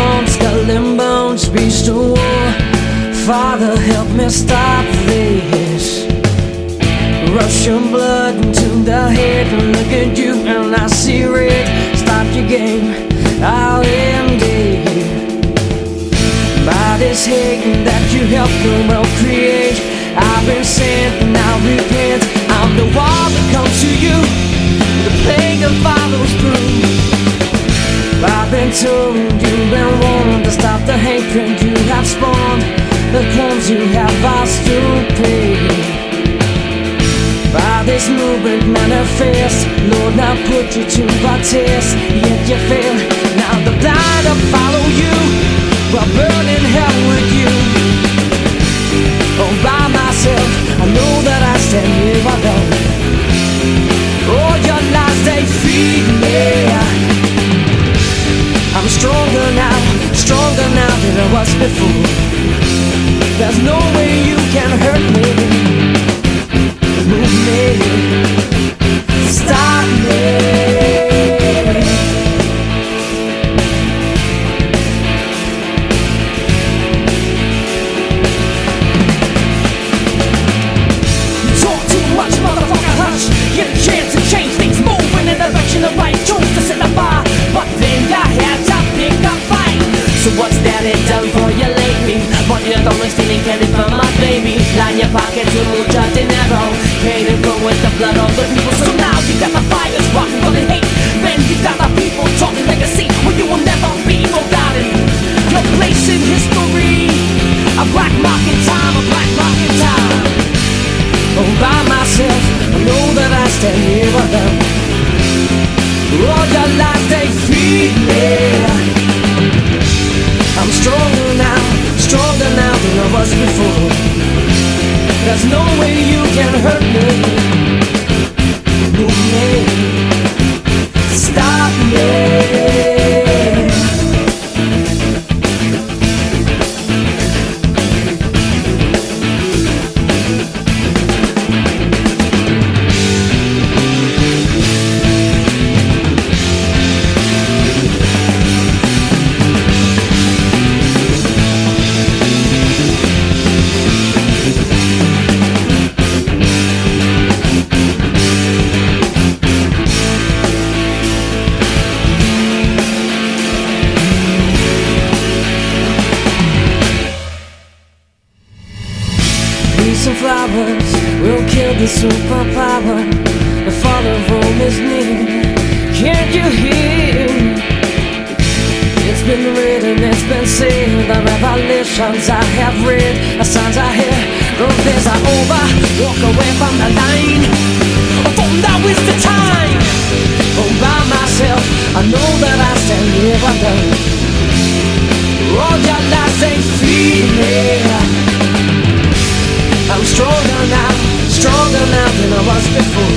bones, skull bones, beast of war. Father, help me stop this. Russian blood into the head. Look at you and I see red. Stop your game, I'll end it. By this hate that you helped the world create, I've been sent and I repent. The hatred you have spawned, the crimes you have asked to pay. By this movement manifest Lord, now put you to a test. Yet you fail. Now the blind will follow you While burning hell with you. All by myself I know that I stand here alone. All your lies, they feed me. I'm stronger now Stronger now than I was before. There's no way you can hurt me mucha dinero. Paid and with the blood of the people. So now you got the fires rocking for the hate. Then you got the people talking legacy. Well, you will never be forgotten. Your place in history. A black mark in time, a black mark in time. All by myself, I know that I stand here alone. All your lies, they feed me. Way you can hurt me. Move me, stop me. And flowers will kill the superpower. The fall of Rome is near. Can't you hear? It's been written, it's been said. The revelations I have read, the signs I hear. The days are over. Walk away from the line. Now is the time. All by myself, I know that I stand here alone. All your lies they feed was before.